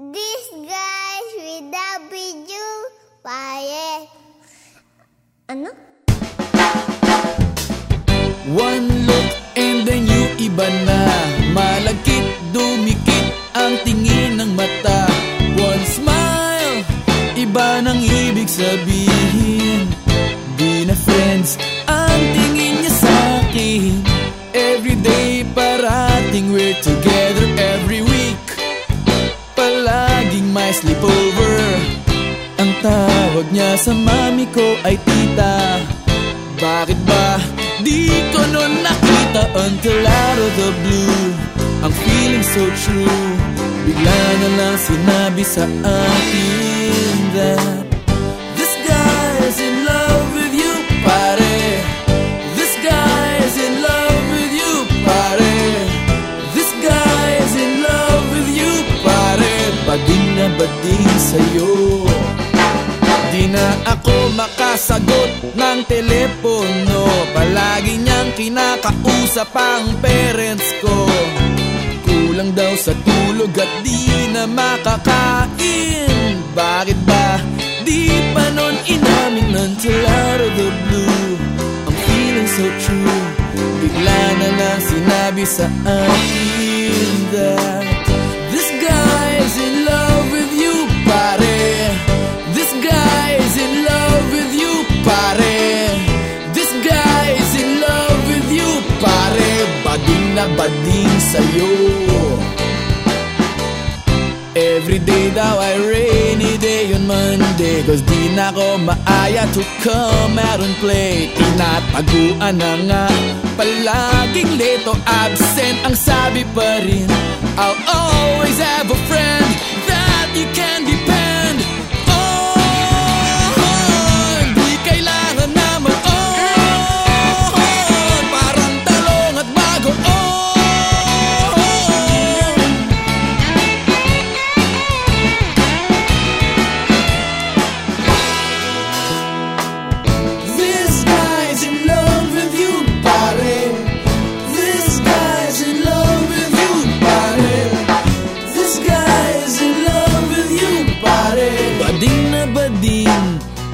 This guys with W. Pare. Ano? One look and then you iba na Malagkit, dumikit ang tingin ng mata One smile, iba nang ibig sabihin Di na friends ang tingin niya sa akin Everyday parating sleepover. Ang tawag niya sa mami ko ay tita. Bakit ba di ko nun nakita until out of the blue? Ang feeling so true. Bigla na lang sinabi sa akin that bading sa'yo. Di na ako makasagot ng telepono. Palagi niyang kinakausap ang parents ko. Kulang daw sa tulog at di na makakain. Bakit ba di pa nun inamin until out of blue? Ang feeling so true. Bigla na lang sinabi sa akin that Bading na bading sa'yo. Every day daw ay rainy day on Monday Cause di na ako maaya to come out and play. Tinataguan na nga Palaging late absent Ang sabi pa rin I'll always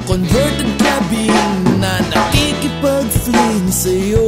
converted cabin na nakikipag-fling sa'yo.